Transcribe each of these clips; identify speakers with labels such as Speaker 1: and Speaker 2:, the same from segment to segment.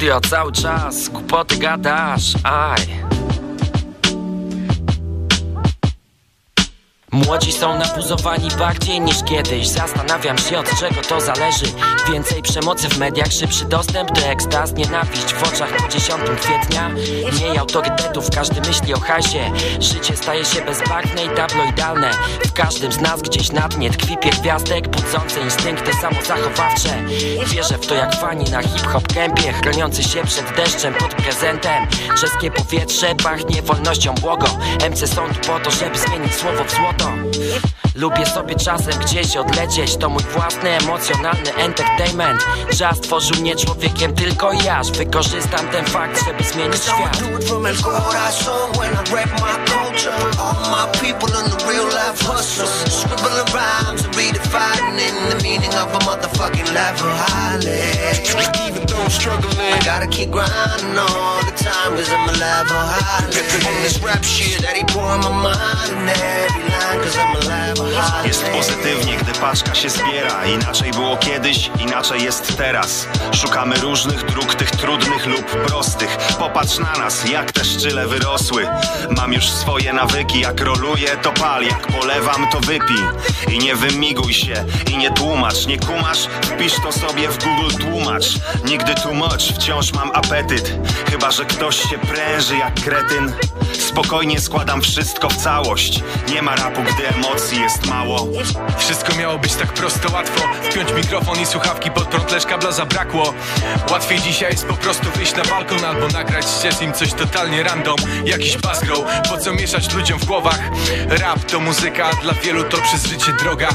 Speaker 1: studio cały czas, głupoty gadasz, aj Młodzi są napuzowani bardziej niż kiedyś. Zastanawiam się od czego to zależy. Więcej przemocy w mediach, szybszy dostęp do ekstaz Nienawiść w oczach po 10 kwietnia. Mniej autorytetów, każdy myśli o hajsie. Życie staje się bezbarwne i tabloidalne. W każdym z nas gdzieś na dnie tkwi pierwiastek Budzące instynkty samozachowawcze. Wierzę w to jak fani na hip-hop kępie Chroniący się przed deszczem pod prezentem. Czeskie powietrze pachnie wolnością błogo MC są tu po to, żeby zmienić słowo w złoto Lubię sobie czasem gdzieś odlecieć To mój własny emocjonalny entertainment. Czas stworzył mnie człowiekiem tylko ja Wykorzystam ten fakt, żeby zmienić świat. Even though I'm struggling I gotta keep grinding all the time Cause I'm a level high this rap shit that he pouring my mind And every line Jest pozytywnie, gdy paczka się zbiera. Inaczej było kiedyś, inaczej jest teraz. Szukamy różnych dróg, tych trudnych lub prostych. Popatrz na nas, jak te szczyle wyrosły. Mam już swoje nawyki, jak roluję to pal. Jak polewam to wypij. I nie wymiguj się, i nie tłumacz. Nie kumasz? Wpisz to sobie w Google tłumacz. Nigdy too much, wciąż mam apetyt. Chyba, że ktoś się pręży jak kretyn. Spokojnie składam wszystko w całość. Nie ma rapu, gdy emocji jest mało.
Speaker 2: Wszystko miało być tak prosto, łatwo. Wpiąć mikrofon i słuchawki pod prąd, lecz kabla zabrakło. Łatwiej dzisiaj jest po prostu wyjść na balkon Albo nagrać ścież im coś totalnie random. Jakiś basgrow, po co mieszać ludziom w głowach? Rap to muzyka, dla wielu to przez życie droga.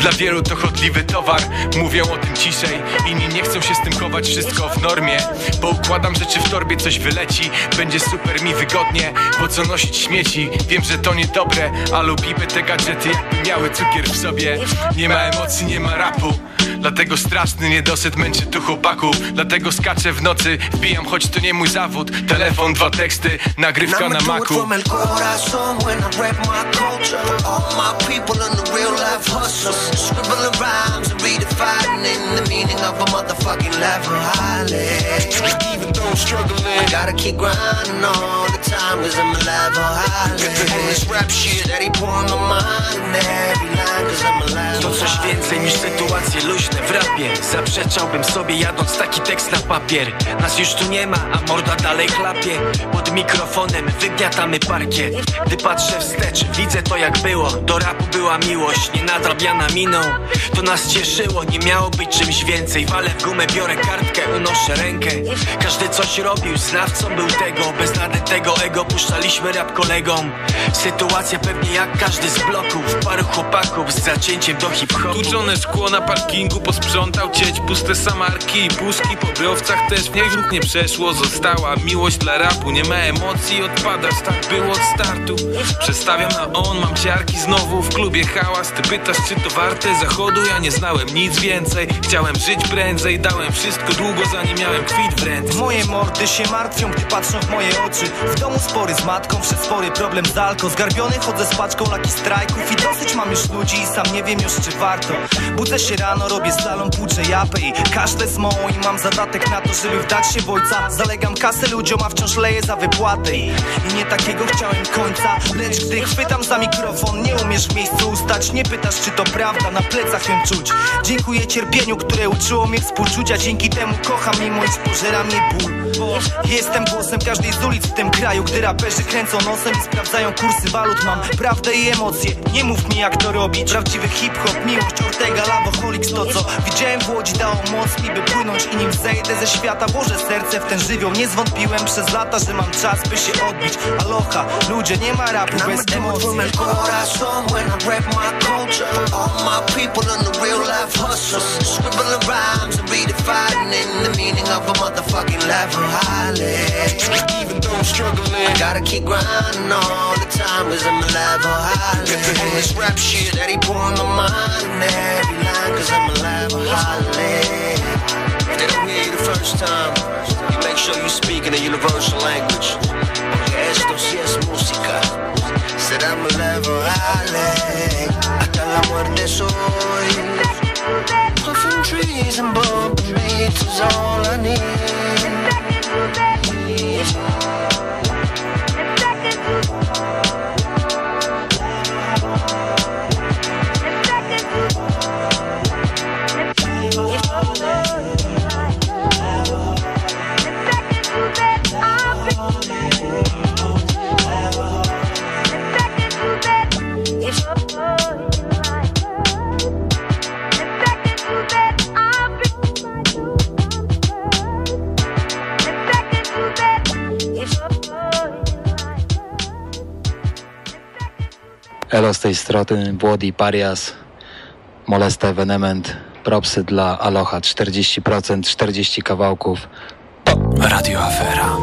Speaker 2: Dla wielu to chodliwy towar. Mówią o tym ciszej, inni nie chcą się z tym chować Wszystko w normie, bo układam rzeczy w torbie Coś wyleci, będzie super mi wygodnie Po co nosić śmieci, wiem, że to niedobre A lubimy te gadżety jakby miały cukier w sobie. Nie ma emocji, nie ma rapu. Dlatego straszny niedosyt męczy tu chłopaków Dlatego skaczę w nocy, wbijam choć to nie mój zawód. Telefon, dwa teksty, nagrywka na maku. Even though I'm struggling I gotta keep grinding all the time Cause I'm a level high This rap shit. That he pouring my mind
Speaker 1: To coś więcej niż sytuacje luźne w rapie. Zaprzeczałbym sobie jadąc taki tekst na papier. Nas już tu nie ma, a morda dalej chlapie. Pod mikrofonem wygniatamy parkiet. Gdy patrzę wstecz, widzę to jak było. Do rapu była miłość, nie nadrabiana miną. To nas cieszyło, nie miało być czymś więcej. Walę w gumę, biorę kartkę, unoszę rękę. Każdy coś robił, znawcą był tego. Bez nadętego ego puszczaliśmy rap kolegom. Sytuacja pewnie jak każdy z bloków Paru chłopaków z zacięciem do hip-hopu.
Speaker 3: Tłuczone szkło na parkingu posprzątał cieć Puste samarki i puszki po browcach też Niech ruch nie przeszło, została miłość dla rapu Nie ma emocji, odpadasz, tak było od startu. Przestawiam na on, mam ciarki znowu w klubie hałas. Ty pytasz czy to warte zachodu, ja nie znałem nic więcej. Chciałem żyć prędzej, dałem wszystko długo zanim miałem kwit w ręce.
Speaker 4: Moje mordy się martwią, gdy patrzą w moje oczy. W domu spory z matką, przez spory problem z alko. Zgarbiony chodzę z paczką laki strajków I dosyć mam już ludzi sam nie wiem już czy warto. Budzę się rano, robię slalom, płuczę japę I kaszlę z mołą i mam zadatek na to, żeby wdać się w ojca. Zalegam kasę ludziom, a wciąż leję za wypłatę I, I nie takiego chciałem końca Lecz gdy chwytam za mikrofon, nie umiesz w miejscu ustać. Nie pytasz czy to prawda, na plecach ją czuć. Dziękuję cierpieniu, które uczyło mnie współczucia. Dzięki temu kocham mimo iż pożera mnie ból Jestem głosem każdej z ulic w tym kraju Gdy raperzy kręcą nosem i sprawdzają kursy walut. Mam prawdę i emocje, nie mów mi jak to robić. Prawdziwy hip-hop, miłość, Ortega, Lavoholics To co? Widziałem w Łodzi dało moc mi by płynąć I nim zejdę ze świata, włożę serce w ten żywioł Nie zwątpiłem przez lata, że mam czas by się odbić. Aloha, ludzie, nie ma rapu bez emocji.
Speaker 1: All my people on the real life hustlers. Scribbling rhymes and of a motherfucking level high Even though I'm struggling I gotta keep grinding all the time cause I'm a level high On this rap shit that he pouring my mind And every line cause I'm a level high If they don't hear you the first time. You make sure you speak in a universal language. Esto sí es música. Será mi level high Hasta la muerte soy Puffing trees and bump trees is all I need.
Speaker 5: Elo z tej strony, Włody Parias, Molesta Evenement, propsy dla Aloha 40%, 40 kawałków.
Speaker 6: Radio Afera,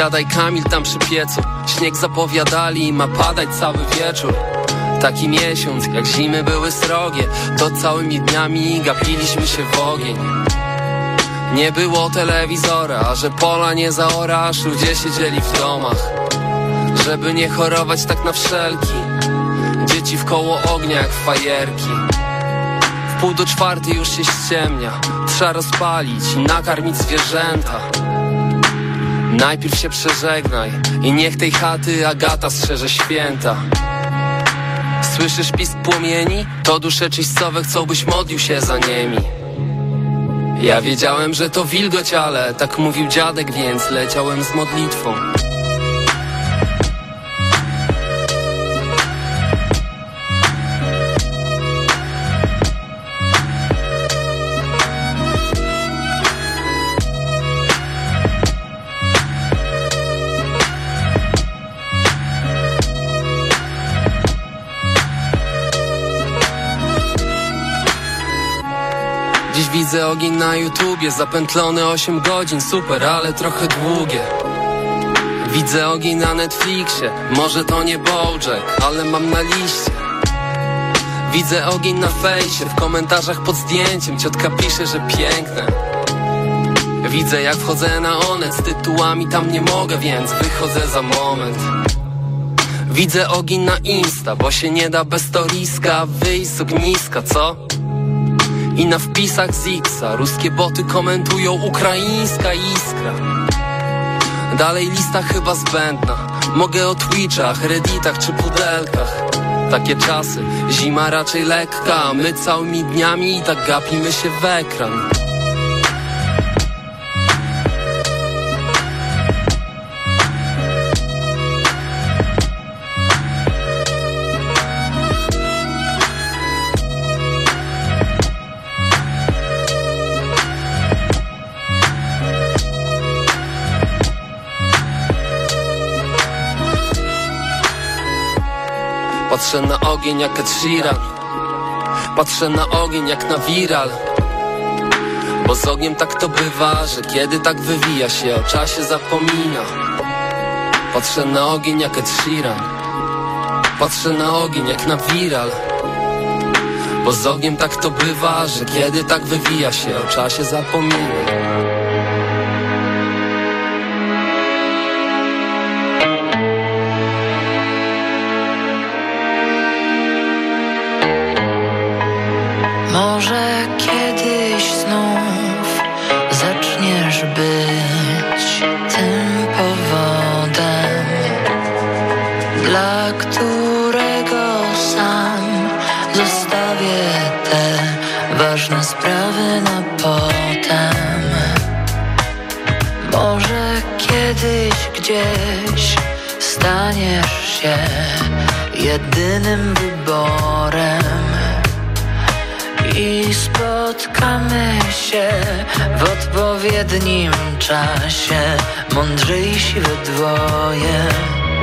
Speaker 7: Siadaj Kamil tam przy piecu. Śnieg zapowiadali ma padać cały wieczór. Taki miesiąc, jak zimy były srogie To całymi dniami gapiliśmy się w ogień. Nie było telewizora, a że pola nie zaora Aż ludzie siedzieli w domach? Żeby nie chorować tak na wszelki. Dzieci w koło ognia jak fajerki. W pół do czwartej już się ściemnia. Trzeba rozpalić i nakarmić zwierzęta Najpierw się przeżegnaj i niech tej chaty Agata strzeże święta. Słyszysz pisk płomieni? To dusze czyścowe chcą byś modlił się za niemi. Ja wiedziałem, że to wilgoć, ale tak mówił dziadek, więc leciałem z modlitwą ogień na YouTubie Zapętlone 8 godzin, super, ale trochę długie. Widzę ogień na Netflixie Może to nie Bojack, ale mam na liście. Widzę ogień na fejsie W komentarzach pod zdjęciem Ciotka pisze, że piękne. Widzę jak wchodzę na onet Z tytułami tam nie mogę, więc wychodzę za moment. Widzę ogień na Insta Bo się nie da bez storiska Wyjść z ogniska, co? I na wpisach z Xa ruskie boty komentują ukraińska iskra. Dalej lista chyba zbędna. Mogę o Twitchach, Redditach czy pudelkach. Takie czasy, zima raczej lekka. My całymi dniami i tak gapimy się w ekran Patrzę na ogień jak Ed Patrzę na ogień jak na viral. Bo z ogniem tak to bywa, że kiedy tak wywija się o czasie zapomina. Patrzę na ogień jak Ed Patrzę na ogień jak na viral. Bo z ogniem tak to bywa, że kiedy tak wywija się o czasie zapomina
Speaker 8: ważne sprawy na potem. Może kiedyś gdzieś staniesz się jedynym wyborem i spotkamy się w odpowiednim czasie, mądrzejsi we dwoje.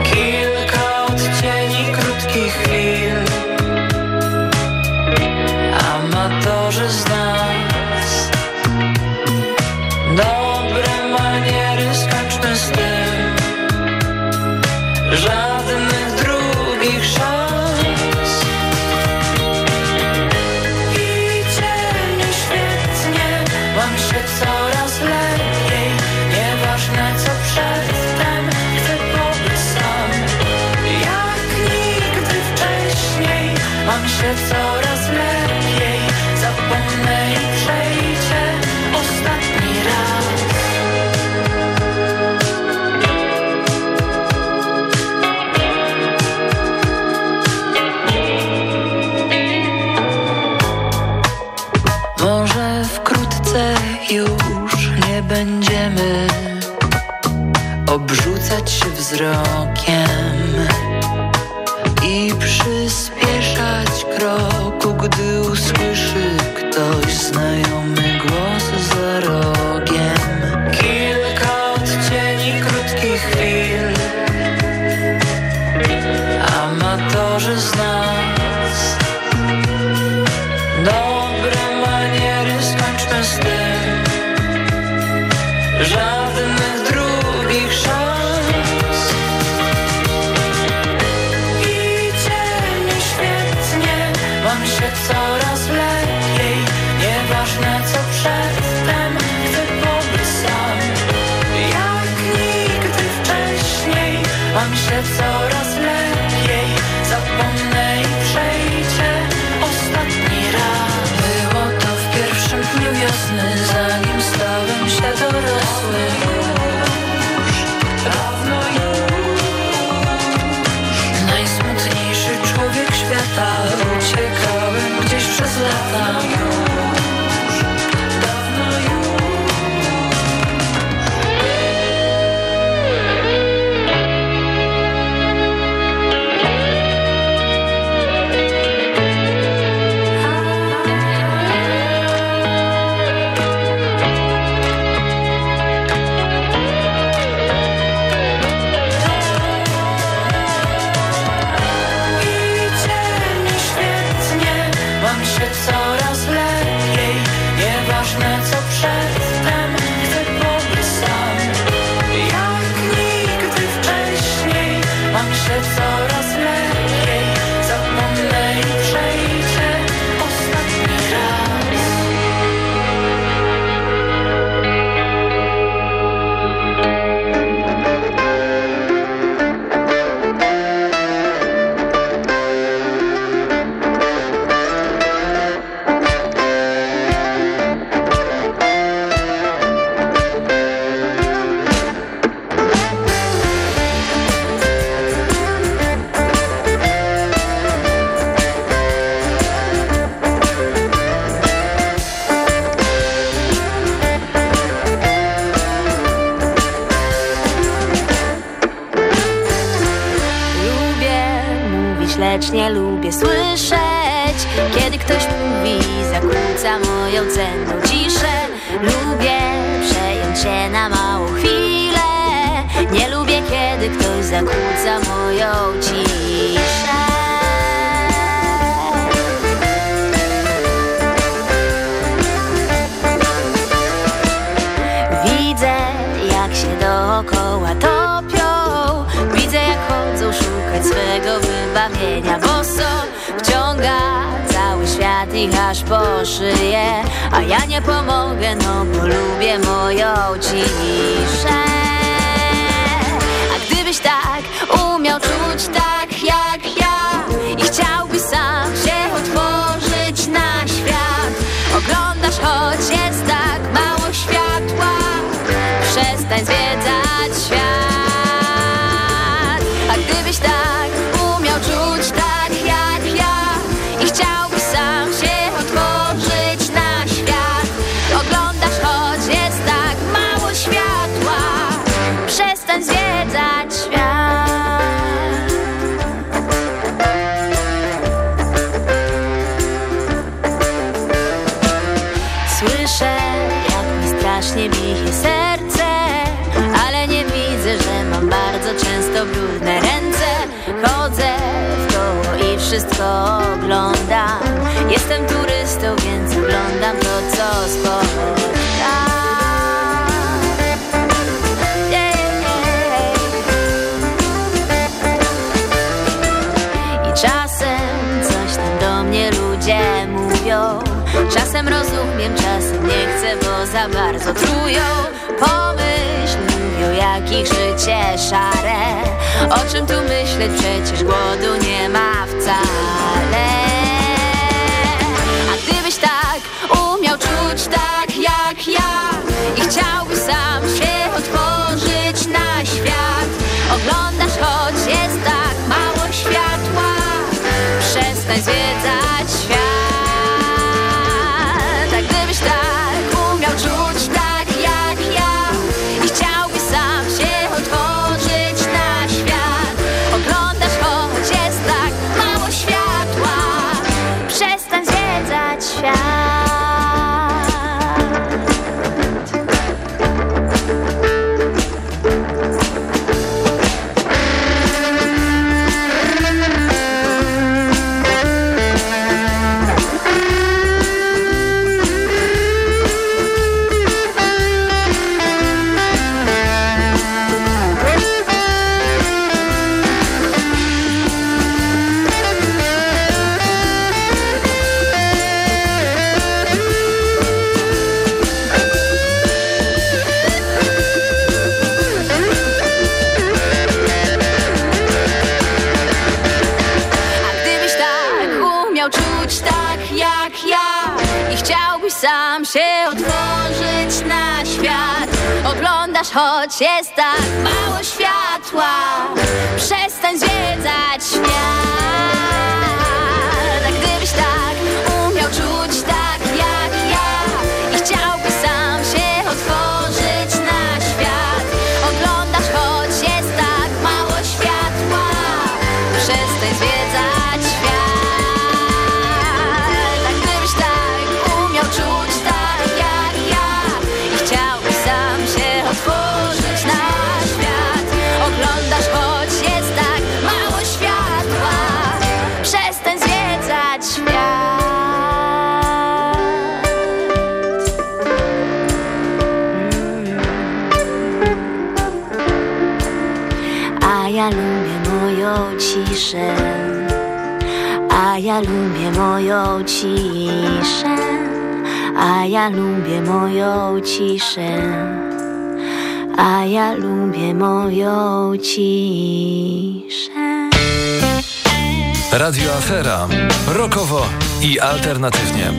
Speaker 8: Kilka odcieni krótkich chwil,
Speaker 9: Żal wzrok kwiat ich aż po szyję A ja nie pomogę, no bo lubię moją ciszę. A gdybyś tak umiał czuć tak wszystko oglądam Jestem turystą, więc oglądam to, co spotkam Czasem coś do mnie ludzie mówią, czasem rozumiem, czasem nie chcę, bo za bardzo trują. Pomysł ich życie szare. O czym tu myśleć, przecież głodu nie ma wcale. A gdybyś tak umiał czuć tak jak ja I chciałbyś Chester. Ja lubię moją ciszę A ja lubię moją ciszę A ja lubię moją ciszę
Speaker 6: Radio Afera. Rokowo i alternatywnie.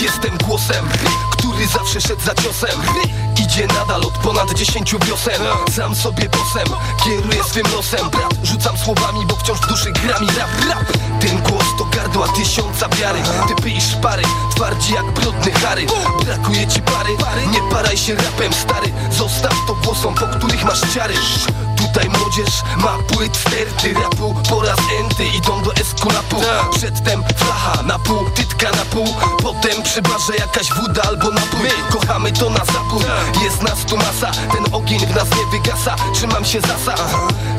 Speaker 10: Jestem
Speaker 11: głosem, który zawsze szedł za ciosem. Idzie nadal od ponad dziesięciu wiosen. Sam sobie bosem, kieruję swym losem. Brat, rzucam słowami, bo wciąż w duszy gra mi rap, rap. Ten głos to gardła tysiąca wiary. Typy i szpary, twardzi jak brudny Harry. Brakuje ci pary, nie paraj się rapem stary. Zostaw to głosom, po których masz ciary Tutaj młodzież ma płyt sterty rapu Po raz enty idą do eskulapu Przedtem flacha na pół, tytka na pół Potem przy barze jakaś woda albo napój. Kochamy to na zabór, jest nas tu masa Ten ogień w nas nie wygasa, trzymam się zasa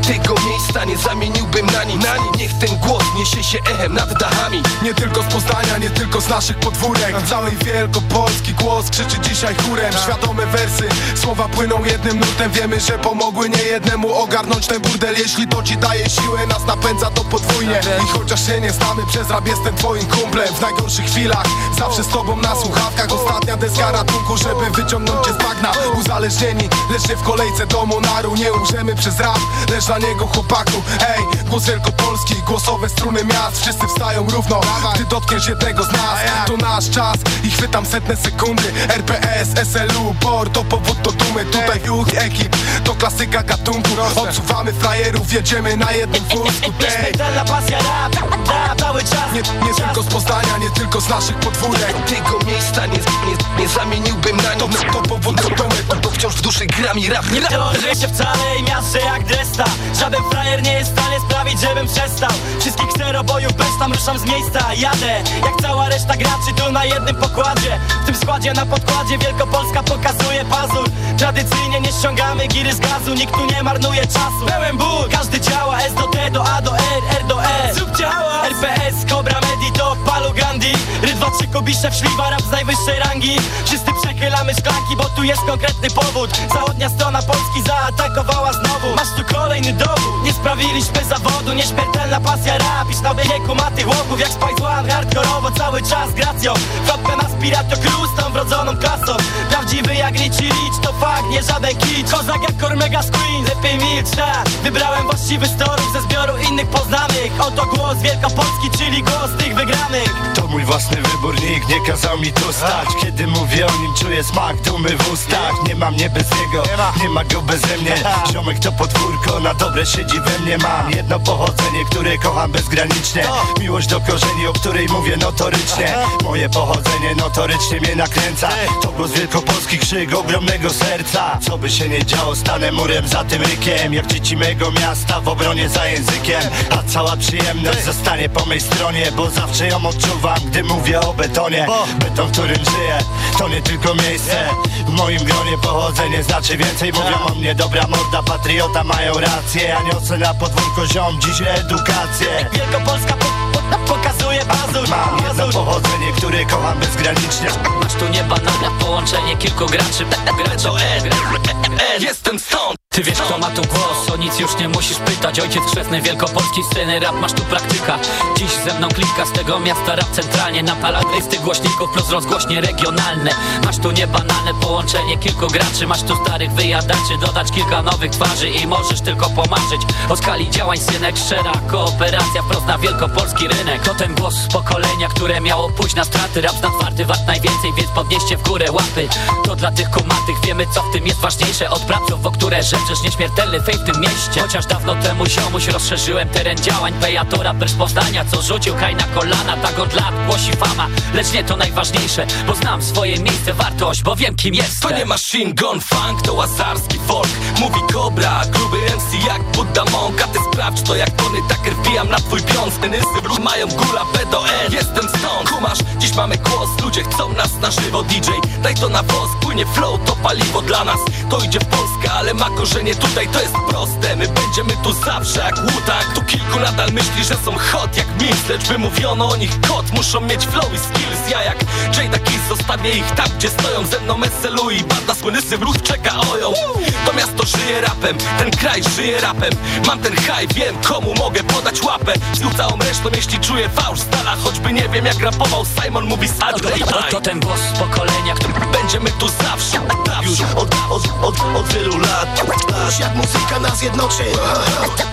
Speaker 11: Tego miejsca nie zamieniłbym na nic. Niech ten głos niesie się echem nad dachami.
Speaker 2: Nie tylko z Poznania, nie tylko z naszych podwórek. Całej Wielkopolski głos krzyczy dzisiaj chórem. Świadome wersy, słowa płyną jednym nutem Wiemy, że pomogły nie jednemu ogarnąć ten burdel Jeśli to ci daje siłę, nas napędza to podwójnie. I chociaż się nie znamy, przez rap jestem twoim kumplem. W najgorszych chwilach, zawsze z tobą na słuchawkach. Ostatnia deska ratunku, żeby wyciągnąć cię z bagna. Uzależnieni, lecz nie w kolejce do Monaru Nie umrzemy przez rap, lecz dla niego chłopaku. Hej, głos Wielkopolski, głosowe struny miast. Wszyscy wstają równo, gdy dotkniesz jednego z nas. To nasz czas i chwytam setne sekundy. RPS, SLU, BOR to powód do dumy. Tutaj juch ekip, to klasyka gatunku Odsuwamy frajerów, jedziemy na jednym wózku Tej.
Speaker 10: Pasja rap, rap cały czas
Speaker 2: Nie, nie tylko z Poznania, nie tylko z naszych podwórek.
Speaker 11: Tego miejsca nie, nie, nie zamieniłbym na nic.
Speaker 2: To, to powód do dumy
Speaker 11: Bo wciąż w duszy gra mi rap,
Speaker 10: Nie teoryzuję się wcale i miażdżę jak dresta Żaden frajer nie jest w stanie sprawić, żebym przestał. Wszystkich kserobojów bez tam ruszam z miejsca. Jadę, jak cała reszta graczy tu na jednym pokładzie. W tym składzie na podkładzie Wielkopolska pokazuje pazur. Tradycyjnie nie ściągamy giry z gazu Nikt tu nie marnuje czasu. Pełen ból, każdy działa S do T do A do R, R do E Zrób działa RPS, Cobra, Medito, Palu Gandhi. Rydwa Kubisze, Szliwa, rap z najwyższej rangi. Wszyscy przechylamy szklanki, bo tu jest konkretny powód. Zachodnia strona Polski zaatakowała znowu. Masz tu kolejny dowód. Nie sprawiliśmy zawodu, nieśmiertelna pasja rap Iż na wieku ma tych jak Spice One Hardkorowo cały czas gracją Kropka na Spirato Cruz, tą wrodzoną klasą Prawdziwy jak Richie Rich, to fakt, nie żaden kicz Kozak jak Cormega z Queen, lepiej milcz, tak Wybrałem właściwy storów ze zbioru innych poznanych. Oto głos Wielkopolski, czyli głos tych wygranych.
Speaker 12: To mój własny wybór, nikt nie kazał mi tu stać. Kiedy mówię o nim, czuję smak dumy w ustach. Nie ma mnie bez niego, nie ma. go beze mnie. Ziomek to podwórko, na dobre siedzi we mnie. Mam jedno pochodzenie, które kocham bezgranicznie. Miłość do korzeni, o której mówię notorycznie. Moje pochodzenie notorycznie mnie nakręca. To głos wielkopolski krzyk ogromnego serca. Co by się nie działo, stanę murem za tym rykiem. Jak dzieci mego miasta w obronie za językiem. A cała przyjemność zostanie po mej stronie Bo zawsze ją odczuwam, gdy mówię o betonie. Beton, w którym żyję, to nie tylko miejsce. W moim gronie pochodzenie znaczy więcej. Mówią o mnie dobra morda, patriota mają rację. Ja niosę na podwórko ziom dziś edukację.
Speaker 10: Wielkopolska po, po, pokazuje pazur
Speaker 12: Mam jedno pochodzenie, które kocham bezgranicznie
Speaker 10: Masz tu niebanalne połączenie kilku graczy Graczy Jestem stąd
Speaker 13: Ty wiesz kto ma tu głos, o nic już nie musisz pytać. Ojciec chrzestny wielkopolskiej sceny, rap masz tu praktyka. Dziś ze mną klika z tego miasta rap centralnie. Napala listy głośników plus rozgłośnie regionalne. Masz tu niebanalne połączenie kilku graczy. Masz tu starych wyjadaczy, dodać kilka nowych twarzy I możesz tylko pomarzyć. O skali działań synek Szczera kooperacja wprost na wielkopolski rynek. To ten głos z pokolenia, które miało pójść na straty. Rap na twardy wart najwięcej, więc podnieście w górę łapy. To dla tych kumatych, wiemy co w tym jest ważniejsze. Od praców, o które rzeczy Przecież nieśmiertelny fej w tym mieście. Chociaż dawno temu ziomuś rozszerzyłem teren działań Pejatora bez Poznania, co rzucił kraj na kolana Tak od lat głosi fama, lecz nie to najważniejsze Bo znam swoje miejsce, wartość, bo wiem kim jestem.
Speaker 11: To nie machine gun funk, to łazarski folk. Mówi Cobra, gruby MC jak Buddha Monk. A ty sprawdź to jak Tony Tucker wbijam na twój pion Stynysy mają gula P do N Jestem stąd, kumasz, dziś mamy głos. Ludzie chcą nas na żywo DJ Daj to na woz, płynie flow, to paliwo dla nas. To idzie w Polskę, ale ma korzenie nie tutaj to jest proste. My będziemy tu zawsze jak łutak Tu kilku nadal myśli, że są hot jak Mills Lecz wymówiono o nich kot Muszą mieć flow i skills. Ja jak Jada Kiss zostawię ich tam, gdzie stoją. Ze mną SLU i banda słynysy wrót czeka oją. To miasto żyje rapem, ten kraj żyje rapem. Mam ten high, wiem komu mogę podać łapę. Z całą resztą jeśli czuję fałsz stala Choćby nie wiem jak rapował Simon mówi Saturday
Speaker 13: to, to, to ten głos pokolenia, który
Speaker 11: Będziemy tu zawsze, Już od, od, od, od wielu lat
Speaker 14: Aż jak muzyka nas jednoczy.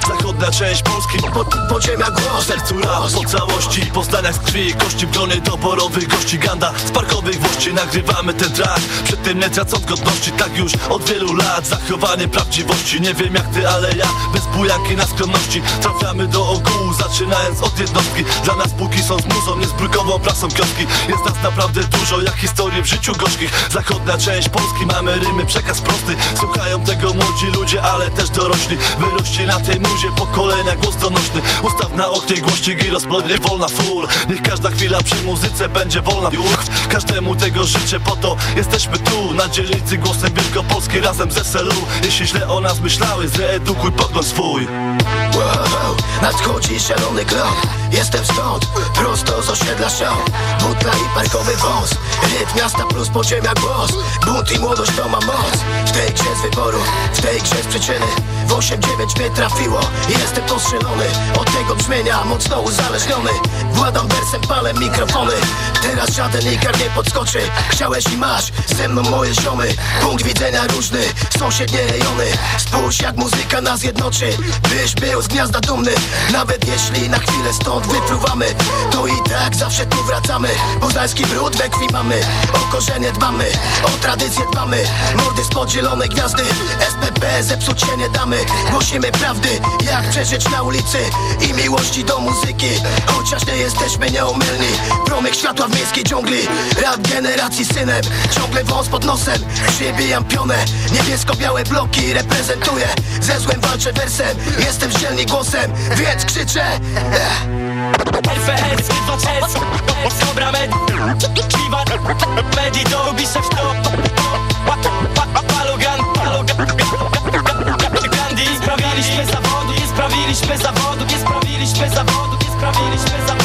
Speaker 11: Zachodnia część Polski
Speaker 14: po, Podziemia głos
Speaker 11: Sercu raz. Po całości Po zdaniach z krwi kości brony doborowych gości Ganda. Z parkowych włości Nagrywamy ten track. Przed tym nie tracąc godności Tak już od wielu lat. Zachowanie prawdziwości Nie wiem jak ty, ale ja Bez bujanki na skromności Trafiamy do ogółu Zaczynając od jednostki. Dla nas póki są z muzą Nie z brukową prasą kioski. Jest nas naprawdę dużo Jak historii w życiu gorzkich. Zachodnia część Polski Mamy rymy, przekaz prosty. Słuchają tego młodzi ludzie, ale też dorośli. Wyrośli na tej muzie pokolenia głos donośny Ustaw na oknie głości giros, nie wolna full Niech każda chwila przy muzyce będzie wolna. Uch, Każdemu tego życzę, po to jesteśmy tu. Na dzielnicy głosem Wielkopolski razem z SLU Jeśli źle o nas myślały, zreedukuj pogląd swój
Speaker 14: Nadchodzi szalony glow Jestem stąd, prosto z osiedla show Butla i parkowy wąs Rytm miasta plus podziemia głos. Bunt i młodość to ma moc. W tej grze z wyboru, w tej grze z przyczyny W 8-9 mnie trafiło. Jestem postrzelony. Od tego brzmienia Mocno uzależniony. Władam wersem, palę mikrofony. Teraz żaden ikar nie podskoczy. Chciałeś i masz, ze mną moje ziomy. Punkt widzenia różny, sąsiednie rejony. Spójrz jak muzyka nas jednoczy. Byś był z gniazda dumny. Nawet jeśli na chwilę stąd wypruwamy To i tak zawsze tu wracamy. Poznański brud we krwi mamy. O korzenie dbamy, o tradycję dbamy. Mordy zielonej gwiazdy. SPP zepsuć się nie damy Głosimy prawdy, jak przeżyć na ulicy I miłości do muzyki. Chociaż nie jesteśmy nieomylni Promyk światła w miejskiej dżungli. Rap generacji synem Ciągle wąs pod nosem. Przybijam pionę Niebiesko-białe bloki reprezentuję. Ze złem walczę wersem Jestem dzielni głosem, więc krzyczę.
Speaker 10: LPS, 2 Dobra med Kliwa Medi do Biszew to Sprawiliśmy zawodu, nie sprawiliśmy zawodu Nie sprawiliśmy zawodu,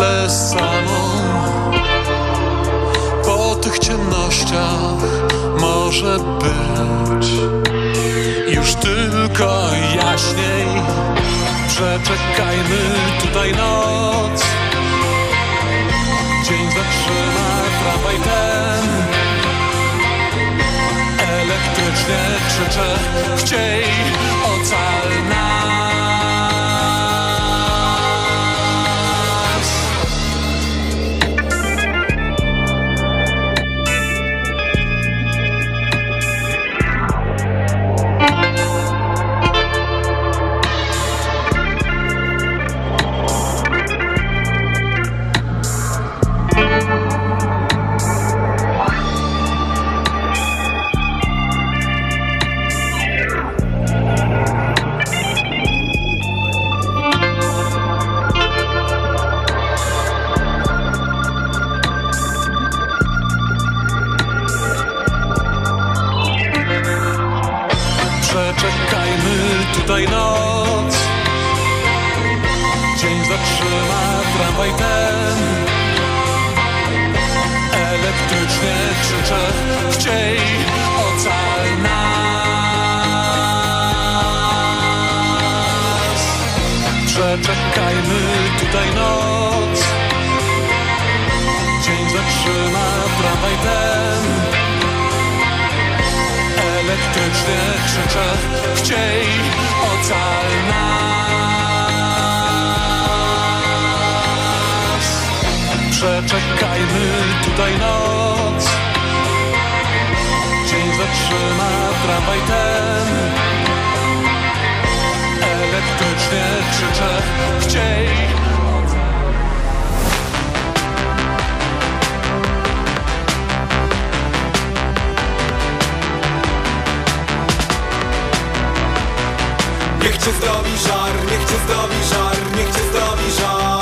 Speaker 15: pętlę samą. Po tych ciemnościach może być Już tylko jaśniej. Przeczekajmy tutaj noc. Dzień zatrzyma tramwaj ten. Elektrycznie krzyczę Chciej ocal nas Przeczekajmy tutaj noc. Dzień zatrzyma tramwaj ten. Elektrycznie krzyczę Chciej
Speaker 16: Niech cię zdobi żar, niech cię zdobi żar, niech cię zdobi żar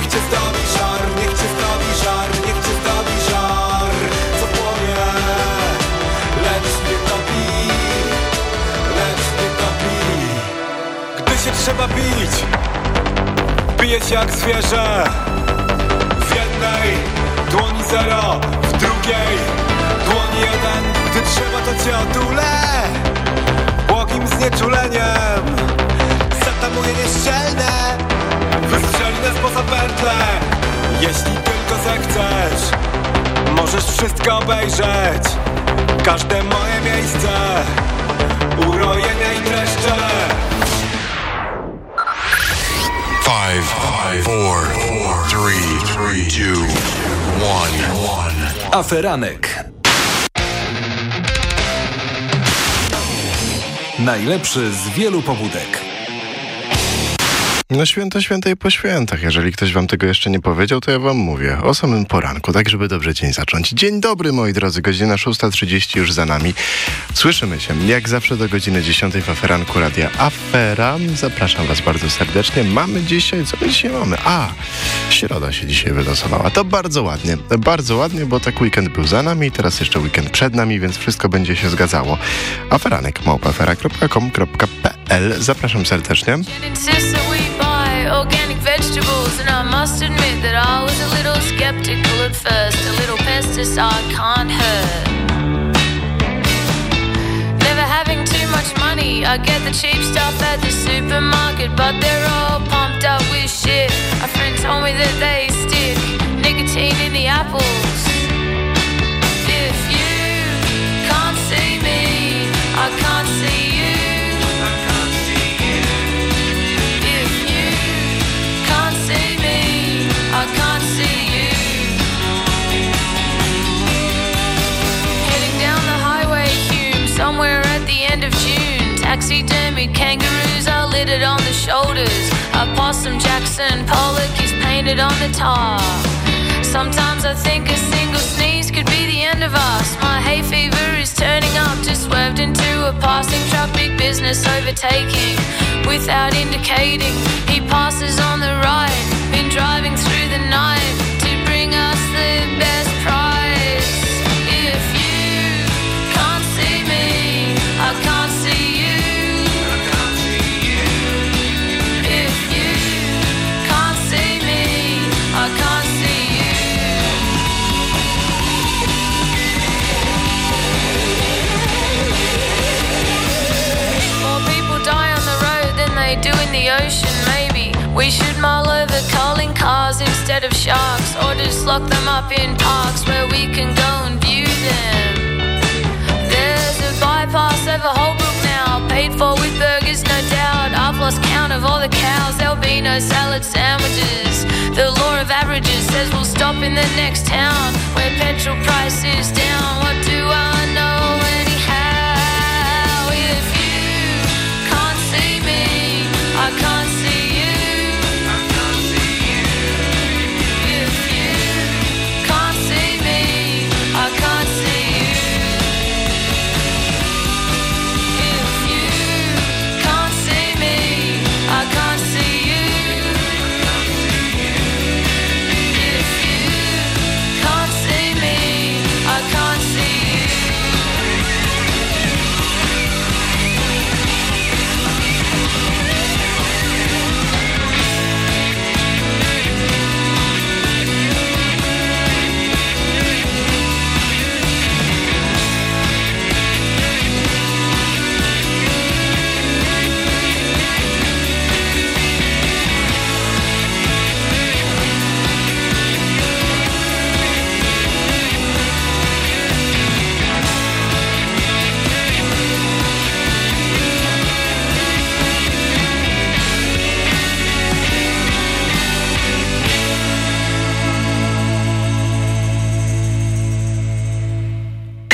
Speaker 16: Niech cię zdobi żar, niech cię zdobi żar, niech cię zdobi żar. Co płonie, lecz nie topi, lecz nie topi. Gdy się trzeba bić, bije się jak zwierzę. W jednej dłoni zero, w drugiej dłoni jeden. Gdy trzeba to cię otulę Błogim znieczuleniem. Zatamuje nieszczelne Nas poza pętlę Jeśli tylko zechcesz Możesz wszystko obejrzeć Każde moje miejsce Urojenia i dreszcze
Speaker 17: Five, five, four, four, three, three, two, one, one.
Speaker 6: Aferanek. Najlepszy z wielu pobudek.
Speaker 18: No święto świętej po świętach. Jeżeli ktoś wam tego jeszcze nie powiedział, to ja wam mówię. O samym poranku, tak żeby dobrze dzień zacząć. Dzień dobry, moi drodzy. Godzina 6.30 już za nami. Słyszymy się, jak zawsze do godziny 10 w Aferanku Radia Afera. Zapraszam was bardzo serdecznie. Mamy dzisiaj, co my dzisiaj mamy? A, środa się dzisiaj wylosowała. To bardzo ładnie. Bardzo ładnie, bo tak weekend był za nami i teraz jeszcze weekend przed nami, więc wszystko będzie się zgadzało. Aferanek, małpafera.com.pl Zapraszam serdecznie.
Speaker 19: Vegetables, and I must admit that I was a little skeptical at first. A little pesticide can't hurt. Never having too much money, I get the cheap stuff at the supermarket, but they're all pumped up with shit. A friend told me that they stick nicotine in the apples. Taxidermy kangaroos are littered on the shoulders. A possum Jackson Pollock is painted on the top. Sometimes I think a single sneeze could be the end of us. My hay fever is turning up, just swerved into a passing truck. Big business overtaking without indicating. He passes on the right, been driving through they do in the ocean, maybe. We should mull over culling cars instead of sharks, or just lock them up in parks where we can go and view them. There's a bypass over Holbrook now, paid for with burgers, no doubt. I've lost count of all the cows, there'll be no salad sandwiches. The law of averages says we'll stop in the next town where petrol price is down. What do I know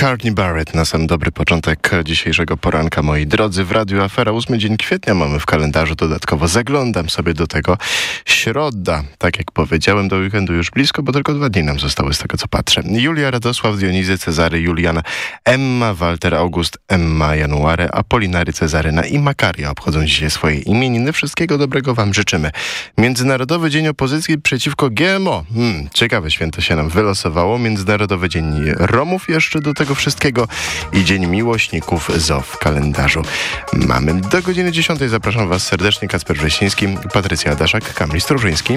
Speaker 18: Courtney Barrett na sam dobry początek dzisiejszego poranka, moi drodzy. W Radiu Afera 8 dzień kwietnia mamy w kalendarzu. Dodatkowo zaglądam sobie do tego. Środa, tak jak powiedziałem, do weekendu już blisko, bo tylko dwa dni nam zostały z tego, co patrzę. Julia, Radosław, Dionizy, Cezary, Julian, Emma, Walter, August, Emma, January, Apolinary, Cezaryna i Makaria obchodzą dzisiaj swoje imieniny. Wszystkiego dobrego wam życzymy. Międzynarodowy Dzień Opozycji przeciwko GMO. Hmm, ciekawe święto się nam wylosowało. Międzynarodowy Dzień Romów jeszcze do tego wszystkiego i Dzień Miłośników ZO w kalendarzu. Mamy do godziny 10. Zapraszam Was serdecznie. Kacper Wrzesiński, Patrycja Adaszak, Kamil Strużyński.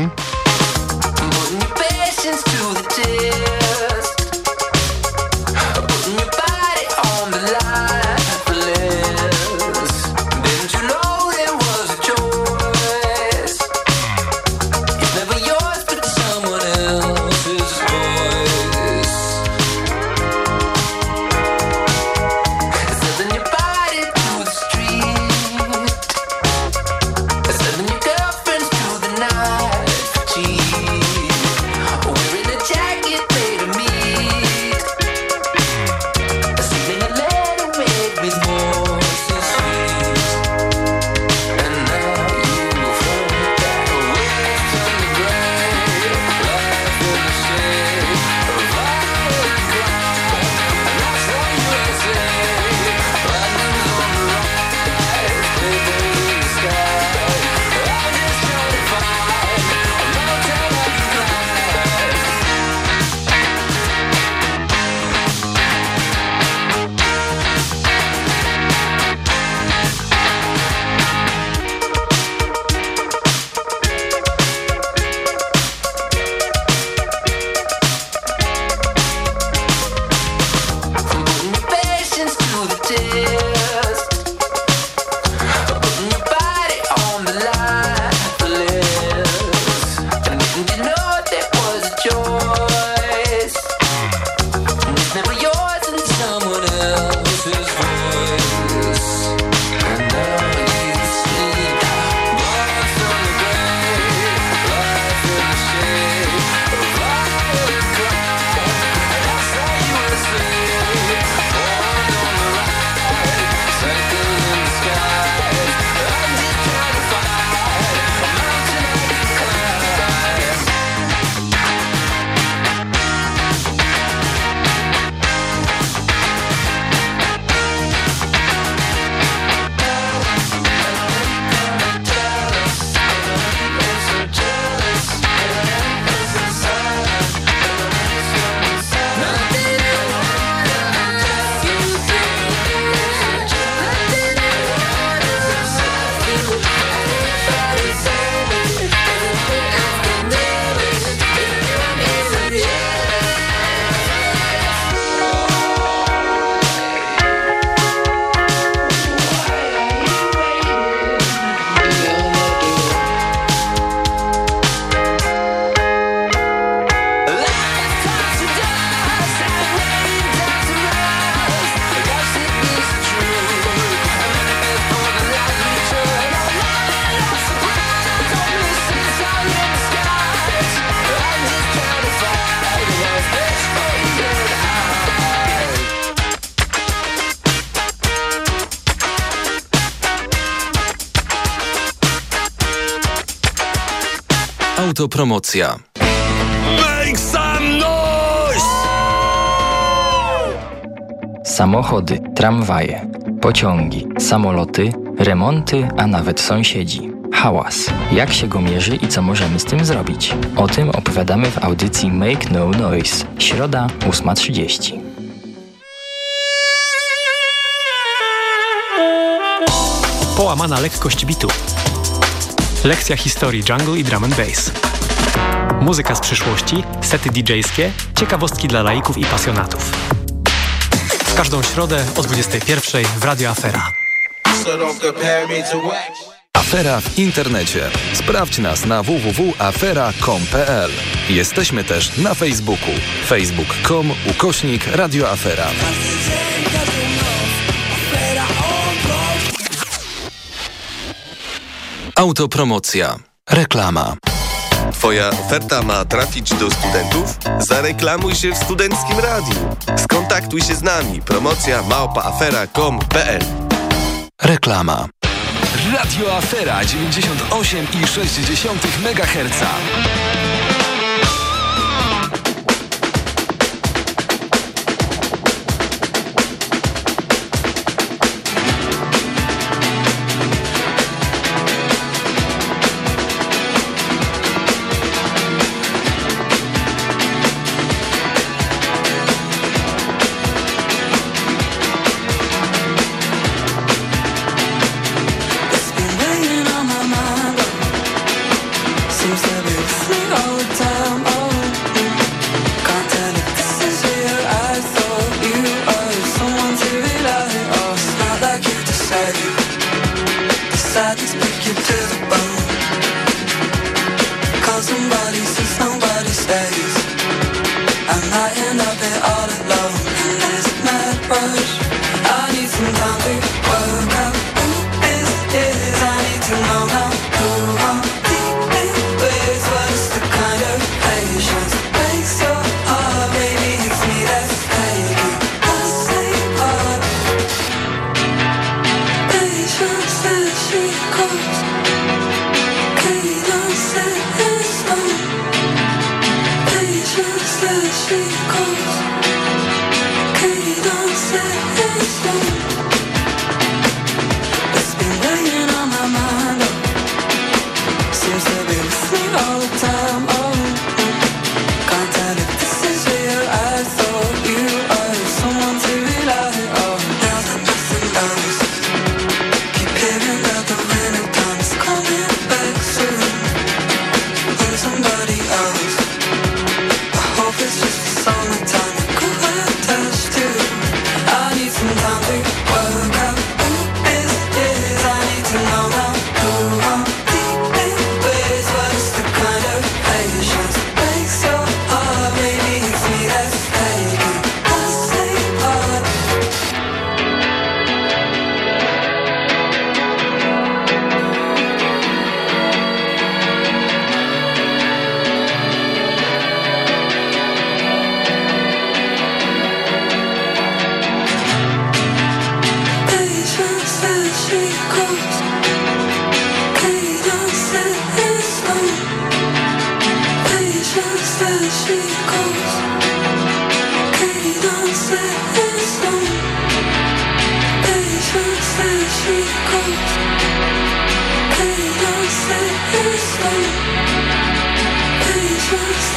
Speaker 20: autopromocja.
Speaker 21: Make some noise!
Speaker 22: Samochody, tramwaje, pociągi, samoloty, remonty, a nawet sąsiedzi. Hałas. Jak się go mierzy i co możemy z tym zrobić? O tym opowiadamy w audycji Make No Noise. Środa 8.30.
Speaker 23: Połamana lekkość bitu Lekcja historii jungle i drum and bass. Muzyka z przyszłości, sety DJ-skie, ciekawostki dla laików i pasjonatów. W każdą środę o 21 w Radio Afera.
Speaker 20: Afera w internecie. Sprawdź nas na www.afera.com.pl. Jesteśmy też na Facebooku. facebook.com ukośnik radioafera. Afera. Autopromocja. Reklama.
Speaker 24: Twoja oferta ma trafić do studentów? Zareklamuj się w Studenckim Radiu. Skontaktuj się z nami. Promocja małpaafera.com.pl
Speaker 20: Reklama. Radio Afera 98,6 MHz.
Speaker 8: nothing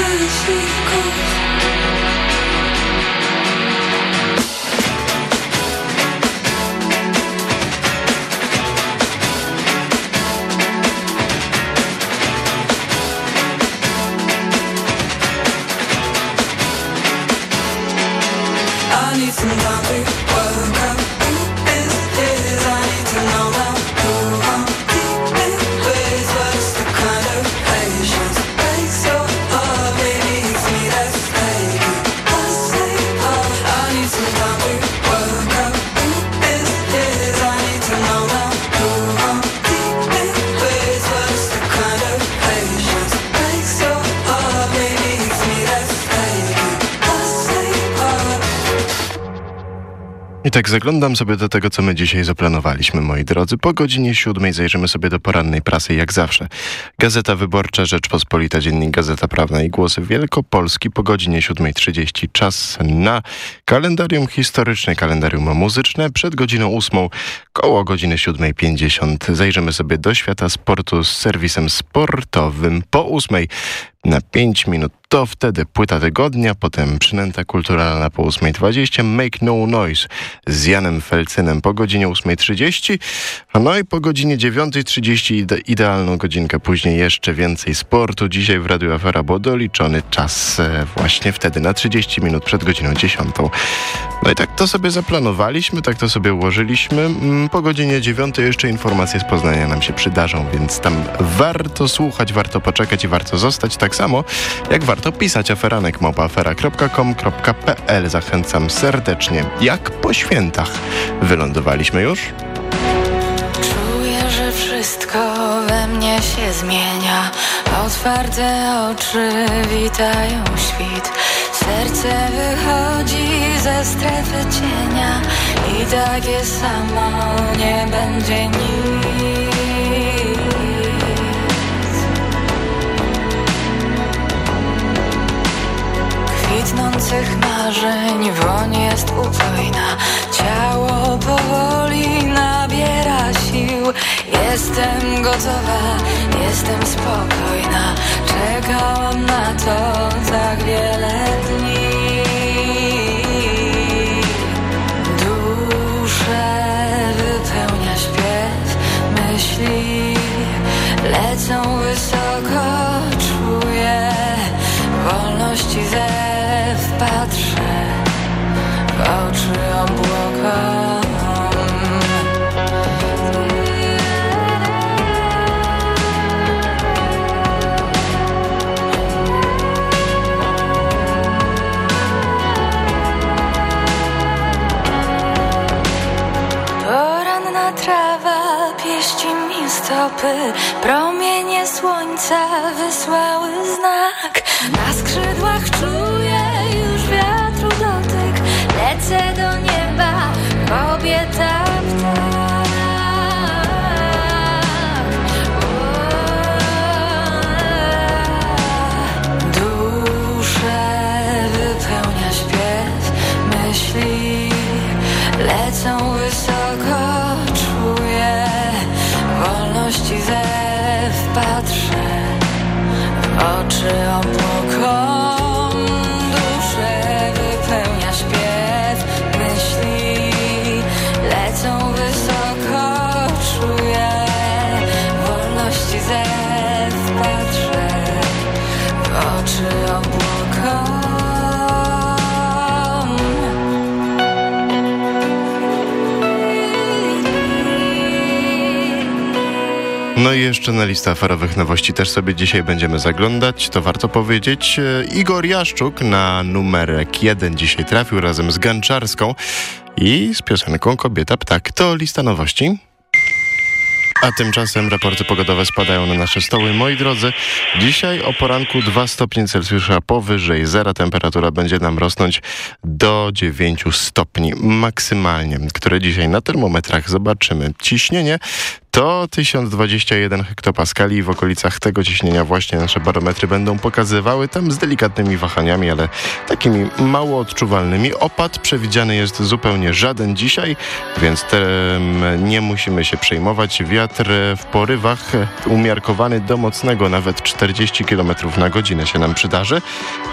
Speaker 8: to the street
Speaker 18: cold tak zaglądam sobie do tego, co my dzisiaj zaplanowaliśmy, moi drodzy. Po godzinie siódmej zajrzymy sobie do porannej prasy, jak zawsze. Gazeta Wyborcza, Rzeczpospolita, Dziennik Gazeta Prawna i Głosy Wielkopolski. Po godzinie 7.30 czas na kalendarium historyczne, kalendarium muzyczne. Przed godziną ósmą, koło godziny 7.50 zajrzymy sobie do świata sportu z serwisem sportowym. Po ósmej na 5 minut. To wtedy płyta tygodnia, potem przynęta kulturalna po 8.20, Make No Noise z Janem Felcynem po godzinie 8.30, no i po godzinie 9.30 ide idealną godzinkę później jeszcze więcej sportu. Dzisiaj w Radiu Afera było doliczony czas e, właśnie wtedy na 30 minut przed godziną 10. No i tak to sobie zaplanowaliśmy, tak to sobie ułożyliśmy. Mm, Po godzinie 9 jeszcze informacje z Poznania nam się przydarzą, więc tam warto słuchać, warto poczekać i warto zostać, tak samo jak warto pisać aferanek małpaafera.com.pl. Zachęcam serdecznie. Jak po świętach wylądowaliśmy już?
Speaker 8: Czuję, że wszystko we mnie się zmienia. Otwarte oczy witają świt. Serce wychodzi ze strefy cienia i takie samo nie będzie nic. Kwitnących marzeń woń jest upojna. Ciało powoli nabiera sił. Jestem gotowa, jestem spokojna. Czekałam na to tak wiele dni. Duszę wypełnia śpiew Myśli. Lecą wysoko Czuję wolności zew stopy Promienie słońca wysłały znak. Na skrzydłach czuję w oczy obłokom
Speaker 18: No i jeszcze na listę aferowych nowości też sobie dzisiaj będziemy zaglądać, to warto powiedzieć. E, Igor Jaszczuk na numerek jeden dzisiaj trafił razem z Ganczarską i z piosenką Kobieta Ptak. To lista nowości. A tymczasem raporty pogodowe spadają na nasze stoły. Moi drodzy, dzisiaj o poranku 2 stopnie Celsjusza powyżej zera. Temperatura będzie nam rosnąć do 9 stopni maksymalnie, które dzisiaj na termometrach zobaczymy. Ciśnienie to 1021 hektopaskali w okolicach tego ciśnienia właśnie nasze barometry będą pokazywały tam z delikatnymi wahaniami, ale takimi mało odczuwalnymi. Opad przewidziany jest zupełnie żaden dzisiaj, więc nie musimy się przejmować. Wiatr w porywach umiarkowany do mocnego, nawet 40 km na godzinę się nam przydarzy.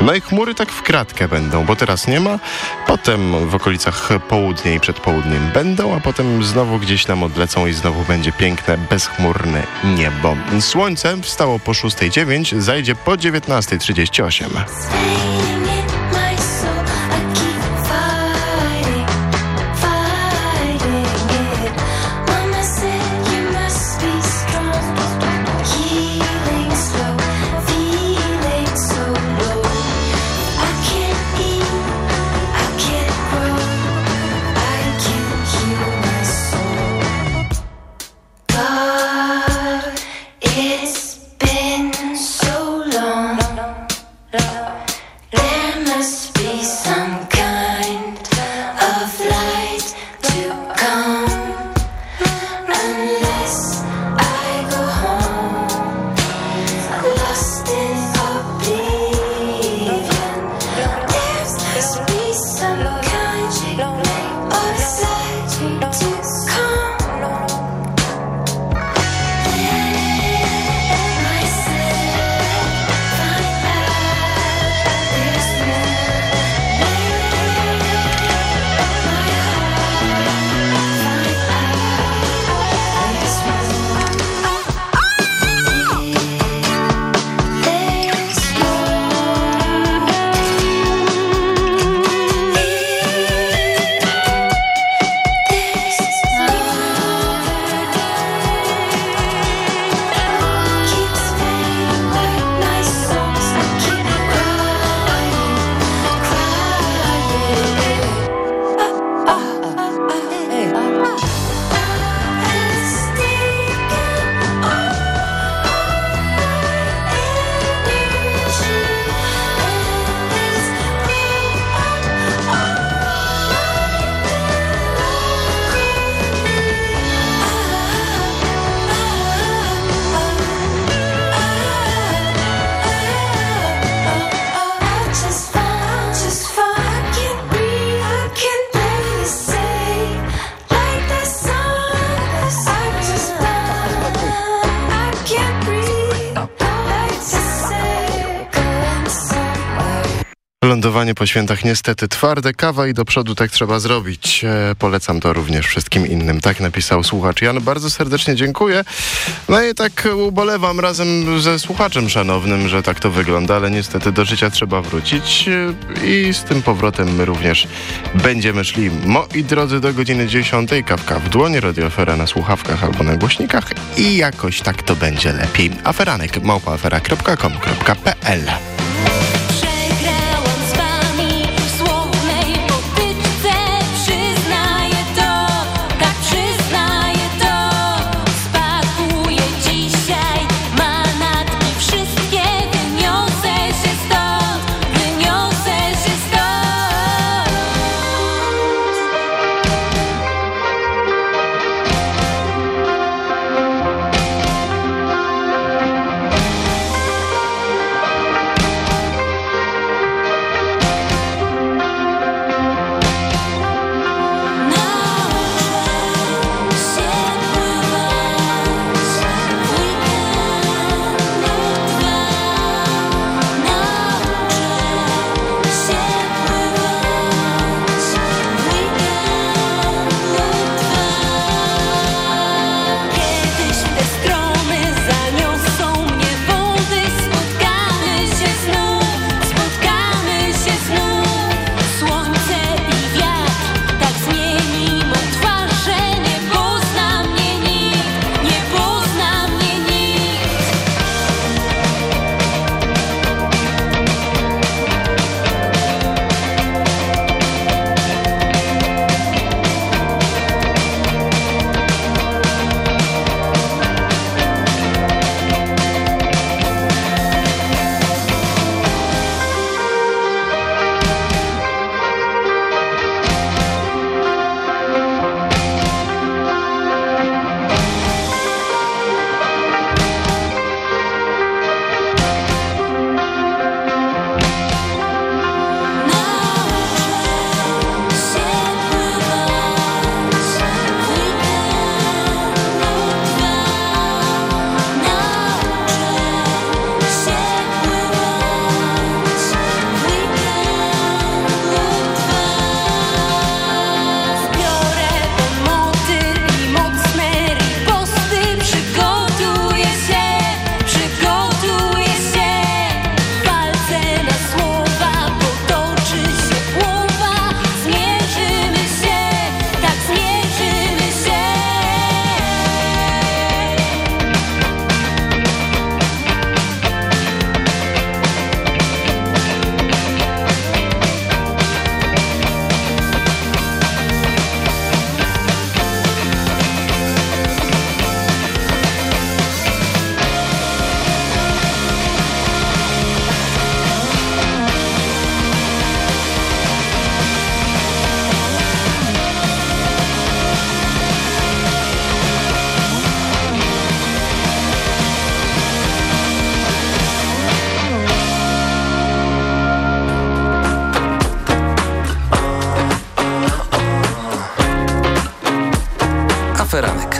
Speaker 18: No i chmury tak w kratkę będą, bo teraz nie ma, potem w okolicach południa i przed południem będą, a potem znowu gdzieś nam odlecą i znowu będzie piękne, bezchmurne niebo. Słońce wstało po 6.09, zajdzie po 19.38. lądowanie po świętach niestety twarde, kawa i do przodu tak trzeba zrobić. E, polecam to również wszystkim innym. Tak napisał słuchacz Jan. Bardzo serdecznie dziękuję. No i tak ubolewam razem ze słuchaczem szanownym, że tak to wygląda, ale niestety do życia trzeba wrócić e, i z tym powrotem my również będziemy szli. Moi drodzy, do godziny 10. Kawka w dłonie, radiofera na słuchawkach albo na głośnikach i jakoś tak to będzie lepiej. Aferanek małpaafera.com.pl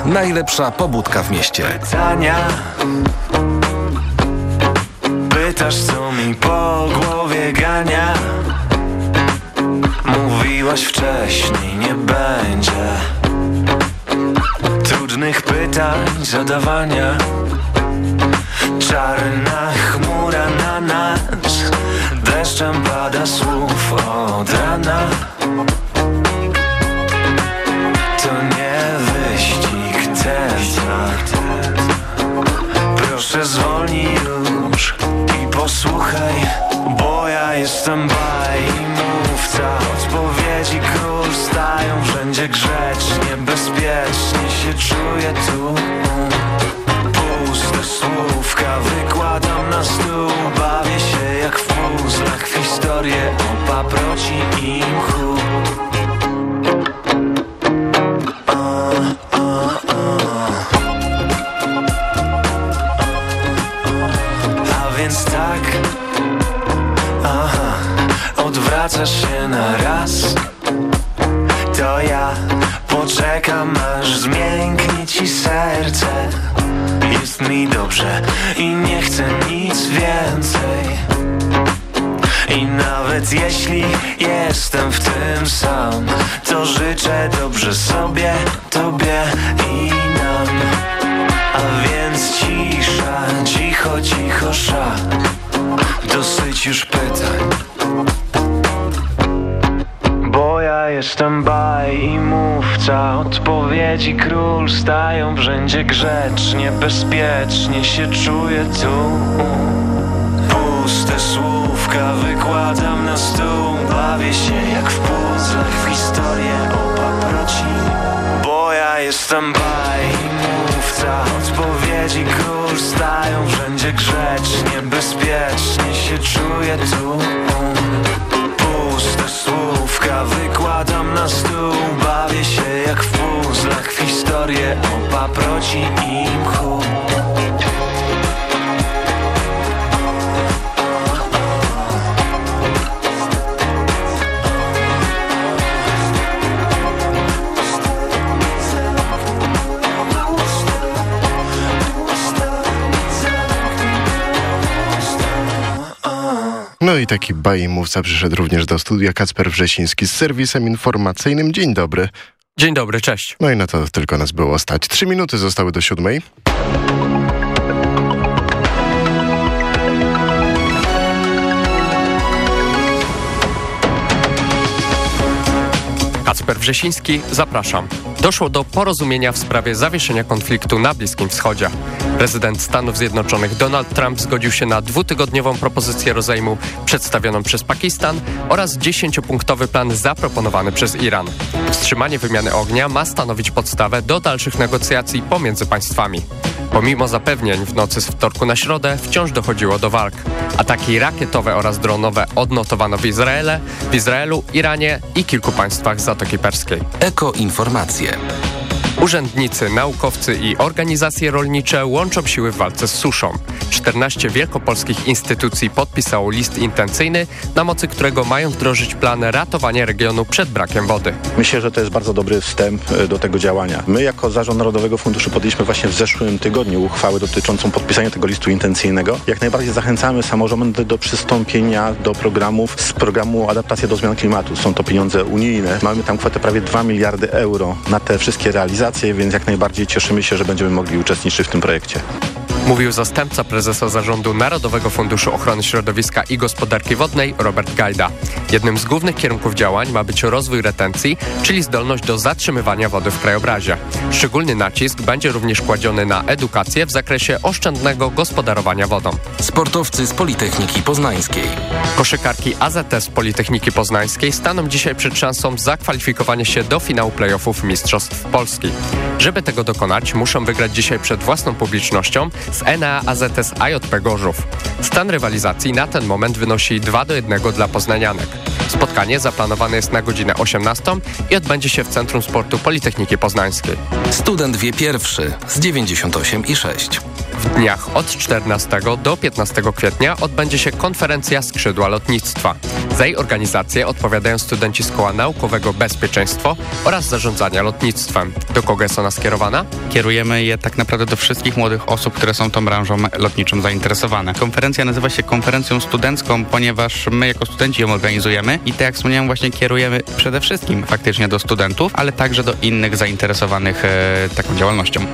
Speaker 20: Najlepsza pobudka w mieście.
Speaker 25: pytania Pytasz co mi po głowie gania. Mówiłaś wcześniej nie będzie Trudnych pytań zadawania. Czarna chmura na nas Deszczem pada słów od rana czuję tu. Puste słówka wykładam na stół. Bawię się jak w puzzlach w historię i nie chcę nic więcej. I Nawet jeśli jestem w tym sam To życzę Odpowiedzi król stają w rzędzie grzecznie Bezpiecznie się czuję tu. Puste słówka wykładam na stół Bawię się jak w puzzlach w historię o paproci. Bo ja jestem baj i mówca Odpowiedzi król stają w rzędzie grzecznie Bezpiecznie się czuję tu Puste słówka wykładam na stół. Bawię się jak w puzzlach w historię o paproci i mchu
Speaker 18: No i taki bajmówca przyszedł również do studia Kacper Wrzesiński z serwisem informacyjnym. Dzień dobry.
Speaker 26: Dzień dobry, cześć.
Speaker 18: No i na to tylko nas było stać. Trzy minuty zostały do siódmej.
Speaker 26: Kacper Wrzesiński, zapraszam. Doszło do porozumienia w sprawie zawieszenia konfliktu na Bliskim Wschodzie. Prezydent Stanów Zjednoczonych Donald Trump zgodził się na dwutygodniową propozycję rozejmu przedstawioną przez Pakistan oraz dziesięciopunktowy plan zaproponowany przez Iran. Wstrzymanie wymiany ognia ma stanowić podstawę do dalszych negocjacji pomiędzy państwami. Pomimo zapewnień w nocy z wtorku na środę wciąż dochodziło do walk. Ataki rakietowe oraz dronowe odnotowano w Izraele, w Izraelu, Iranie i kilku państwach Zatoki Perskiej.
Speaker 20: Ekoinformacje.
Speaker 26: Urzędnicy, naukowcy i organizacje rolnicze łączą siły w walce z suszą. 14 wielkopolskich instytucji podpisało list intencyjny, na mocy którego mają wdrożyć plan ratowania regionu przed brakiem wody.
Speaker 27: Myślę, że to jest bardzo dobry wstęp e, do tego działania. My jako Zarząd Narodowego Funduszu podjęliśmy właśnie w zeszłym tygodniu uchwałę dotyczącą podpisania tego listu intencyjnego. Jak najbardziej zachęcamy samorządy do przystąpienia do programów z programu Adaptacja do zmian klimatu. Są to pieniądze unijne. Mamy tam kwotę prawie 2 miliardy euro na te wszystkie realizacje, więc jak najbardziej cieszymy się, że będziemy mogli uczestniczyć w tym projekcie.
Speaker 26: Mówił zastępca prezesa zarządu Narodowego Funduszu Ochrony Środowiska i Gospodarki Wodnej Robert Gajda. Jednym z głównych kierunków działań ma być rozwój retencji, czyli zdolność do zatrzymywania wody w krajobrazie. Szczególny nacisk będzie również kładziony na edukację w zakresie oszczędnego gospodarowania wodą.
Speaker 20: Sportowcy z Politechniki Poznańskiej.
Speaker 26: Koszykarki AZS Politechniki Poznańskiej staną dzisiaj przed szansą zakwalifikowania się do finału playoffów Mistrzostw Polski. Żeby tego dokonać, muszą wygrać dzisiaj przed własną publicznością z ENA AZS AJP Gorzów. Stan rywalizacji na ten moment wynosi 2 do 1 dla poznanianek. Spotkanie zaplanowane jest na godzinę 18 i odbędzie się w Centrum Sportu Politechniki Poznańskiej.
Speaker 20: Student wie pierwszy z 98 i 6.
Speaker 26: W dniach od 14 do 15 kwietnia odbędzie się konferencja Skrzydła Lotnictwa. Za jej organizację odpowiadają studenci z Koła Naukowego Bezpieczeństwo oraz Zarządzania Lotnictwem. Do kogo jest ona skierowana?
Speaker 28: Kierujemy je tak naprawdę do wszystkich młodych osób, które są tą branżą lotniczą zainteresowane. Konferencja nazywa się konferencją studencką, ponieważ my jako studenci ją organizujemy i tak jak wspomniałem właśnie kierujemy przede wszystkim faktycznie do studentów, ale także do innych zainteresowanych e, taką działalnością.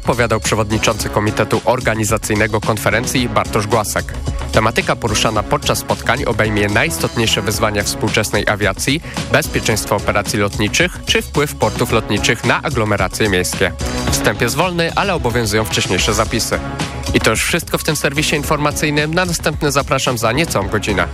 Speaker 26: Odpowiadał przewodniczący Komitetu Organizacyjnego Konferencji Bartosz Głasek. Tematyka poruszana podczas spotkań obejmie najistotniejsze wyzwania współczesnej awiacji, bezpieczeństwo operacji lotniczych czy wpływ portów lotniczych na aglomeracje miejskie. Wstęp jest wolny, ale obowiązują wcześniejsze zapisy. I to już wszystko w tym serwisie informacyjnym. Na następny zapraszam za niecałą godzinę.